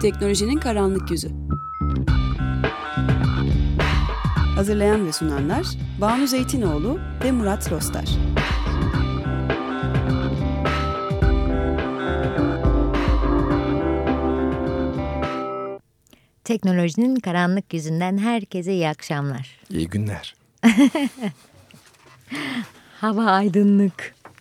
Teknolojinin karanlık yüzü. Hazırlayan ve sunanlar Banu Zeytinoğlu ve Murat Rostar. Teknolojinin karanlık yüzünden herkese iyi akşamlar. İyi günler. Hava aydınlık.